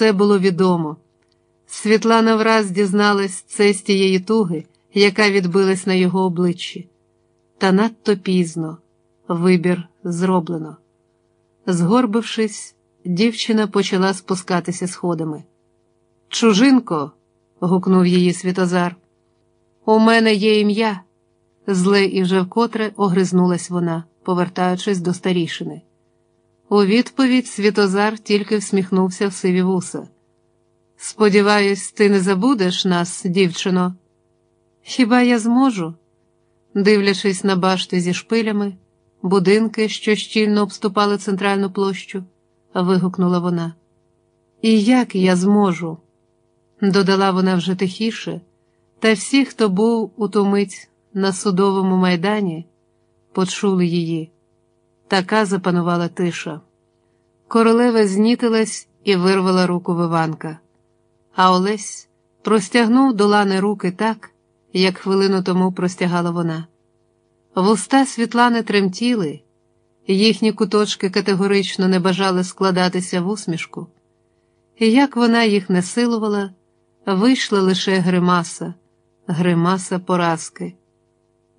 все було відомо. Світлана враз дізналась це з тієї туги, яка відбилась на його обличчі. Та надто пізно вибір зроблено. Згорбившись, дівчина почала спускатися сходами. Чужинко, гукнув її Світозар, у мене є ім'я. Зле і вже вкотре огризнулась вона, повертаючись до старішини. У відповідь Світозар тільки всміхнувся в сиві вуса. Сподіваюсь, ти не забудеш нас, дівчино. Хіба я зможу? Дивлячись на башти зі шпилями, будинки, що щільно обступали центральну площу, вигукнула вона. І як я зможу? додала вона вже тихіше, та всі, хто був у ту мить на судовому майдані, почули її. Така запанувала тиша. Королева знітилась і вирвала руку в Іванка, а Олесь простягнув до лани руки так, як хвилину тому простягала вона. Вуста Світлани тремтіли, їхні куточки категорично не бажали складатися в усмішку, і як вона їх не силувала, вийшла лише гримаса, гримаса поразки.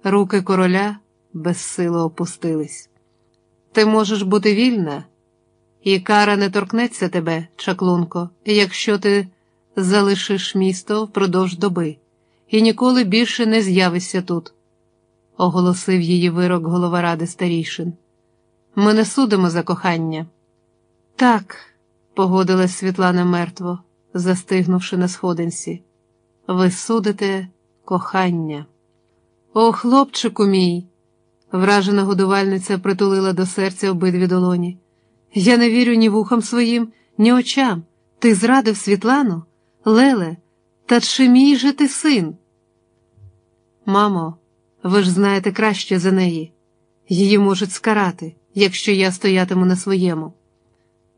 Руки короля безсило опустились. Ти можеш бути вільна, і кара не торкнеться тебе, чаклунко, якщо ти залишиш місто впродовж доби і ніколи більше не з'явишся тут, оголосив її вирок голова ради старішин. Ми не судимо за кохання. Так, погодилась Світлана мертво, застигнувши на сходинці. Ви судите кохання. О, хлопчику мій, вражена годувальниця притулила до серця обидві долоні. Я не вірю ні вухам своїм, ні очам. Ти зрадив Світлану, Леле, та чи мій же ти син? Мамо, ви ж знаєте краще за неї. Її можуть скарати, якщо я стоятиму на своєму.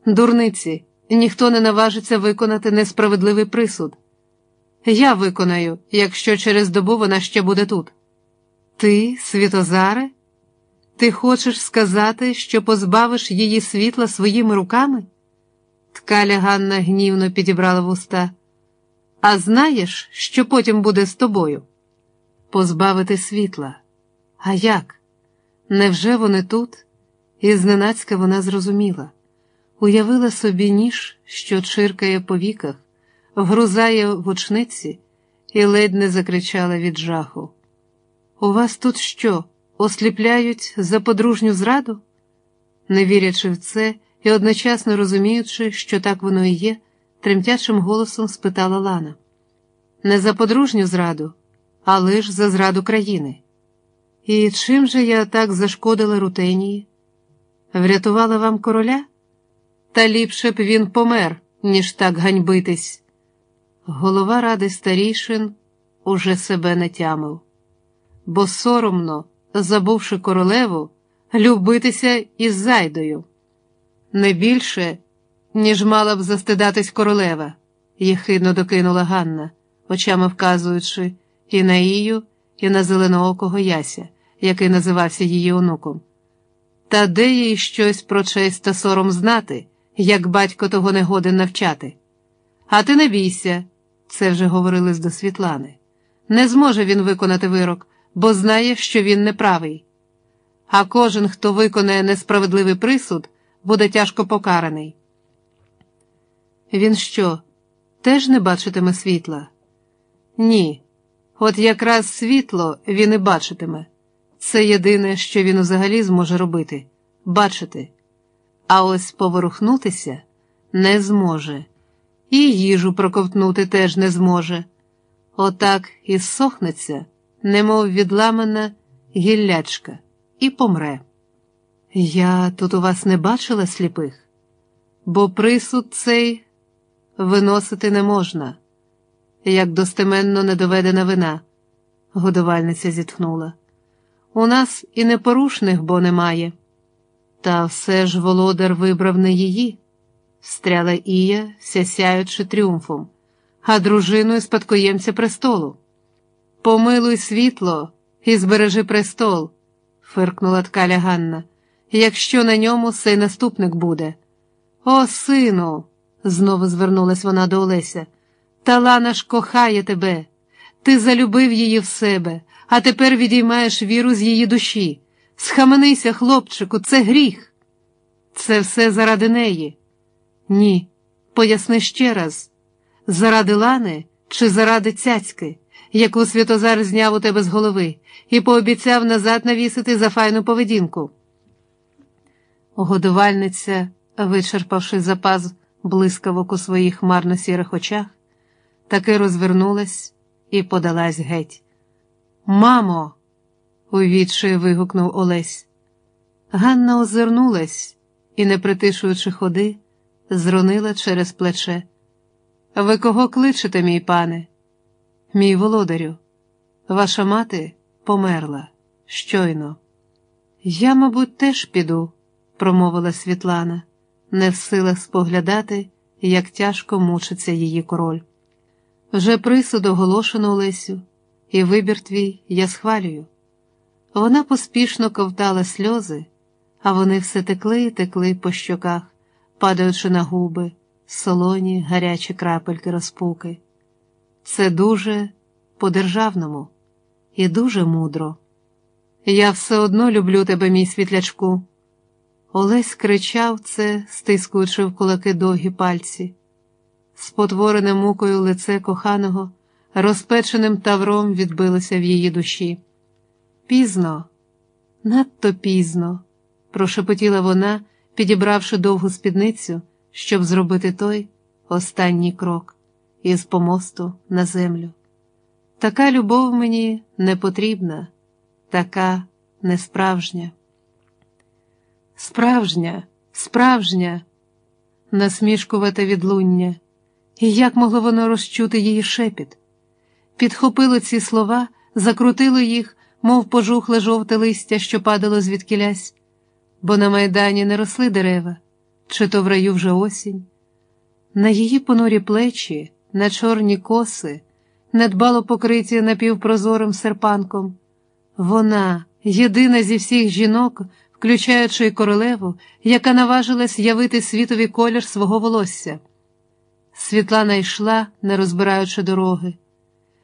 Дурниці, ніхто не наважиться виконати несправедливий присуд. Я виконаю, якщо через добу вона ще буде тут. Ти, Світозаре? Ти хочеш сказати, що позбавиш її світла своїми руками? Ткаля Ганна гнівно підібрала вуста. А знаєш, що потім буде з тобою? Позбавити світла. А як? Невже вони тут? І зненацька вона зрозуміла, уявила собі ніж, що чиркає по віках, вгрузає в очниці і ледь не закричала від жаху. У вас тут що? Осліпляють за подружню зраду? Не вірячи в це і одночасно розуміючи, що так воно і є, тремтячим голосом спитала Лана. Не за подружню зраду, а лиш за зраду країни. І чим же я так зашкодила рутенії? Врятувала вам короля? Та ліпше б він помер, ніж так ганьбитись. Голова ради старішин уже себе не тямив, бо соромно, забувши королеву, любитися із зайдою. Не більше, ніж мала б застидатись королева, єхидно докинула Ганна, очами вказуючи і на Ію, і на зеленоокого яся, який називався її онуком. Та де їй щось про честь та сором знати, як батько того не годен навчати? А ти не бійся, це вже говорили з до Світлани. Не зможе він виконати вирок, бо знає, що він неправий. А кожен, хто виконає несправедливий присуд, буде тяжко покараний. Він що, теж не бачитиме світла? Ні. От якраз світло він і бачитиме. Це єдине, що він взагалі зможе робити бачити. А ось поворухнутися не зможе, і їжу проковтнути теж не зможе. Отак і сохнеться, немов відламана гіллячка, і помре. Я тут у вас не бачила сліпих, бо присуд цей виносити не можна, як достеменно недоведена вина, годувальниця зітхнула. У нас і непорушних бо немає. Та все ж володар вибрав не її, встряла Ія, сясяючи тріумфом, а дружиною спадкоємця престолу. Помилуй світло і збережи престол, фиркнула ткаля Ганна, якщо на ньому сей наступник буде. О, сину, знову звернулась вона до Олеся. Талана ж кохає тебе. Ти залюбив її в себе, а тепер відіймаєш віру з її душі. Схаменися, хлопчику, це гріх. Це все заради неї. Ні, поясни ще раз заради лани чи заради цяцьки, яку Святозар зняв у тебе з голови, і пообіцяв назад навісити за файну поведінку. Годувальниця, вичерпавши запас блискавок у своїх марно сірих очах, таки розвернулась і подалась геть. Мамо. у відчаї вигукнув Олесь. Ганна озирнулась і, не притишуючи ходи, зронила через плече. Ви кого кличете, мій пане? Мій володарю, ваша мати померла щойно. Я, мабуть, теж піду, промовила Світлана, не в силах споглядати, як тяжко мучиться її король. Вже присуд оголошено Олесю, і вибір твій я схвалюю. Вона поспішно ковтала сльози, а вони все текли і текли по щоках, падаючи на губи, солоні, гарячі крапельки розпуки. Це дуже по-державному і дуже мудро. Я все одно люблю тебе, мій світлячку. Олесь кричав це, стискуючи в кулаки довгі пальці. Спотворене мукою лице коханого, розпеченим тавром відбилося в її душі. Пізно, надто пізно, прошепотіла вона, підібравши довгу спідницю, щоб зробити той останній крок із помосту на землю. Така любов мені не потрібна, така несправжня. Справжня, справжня, насмішкувате відлуння, і як могло воно розчути її шепіт? Підхопило ці слова, закрутило їх, мов пожухле жовте листя, що падало звідкілясь, бо на майдані не росли дерева, чи то в раю вже осінь. На її понурі плечі, на чорні коси, недбало покриті напівпрозорим серпанком. Вона, єдина зі всіх жінок, включаючи королеву, яка наважилась явити світові колір свого волосся. Світлана йшла, не розбираючи дороги.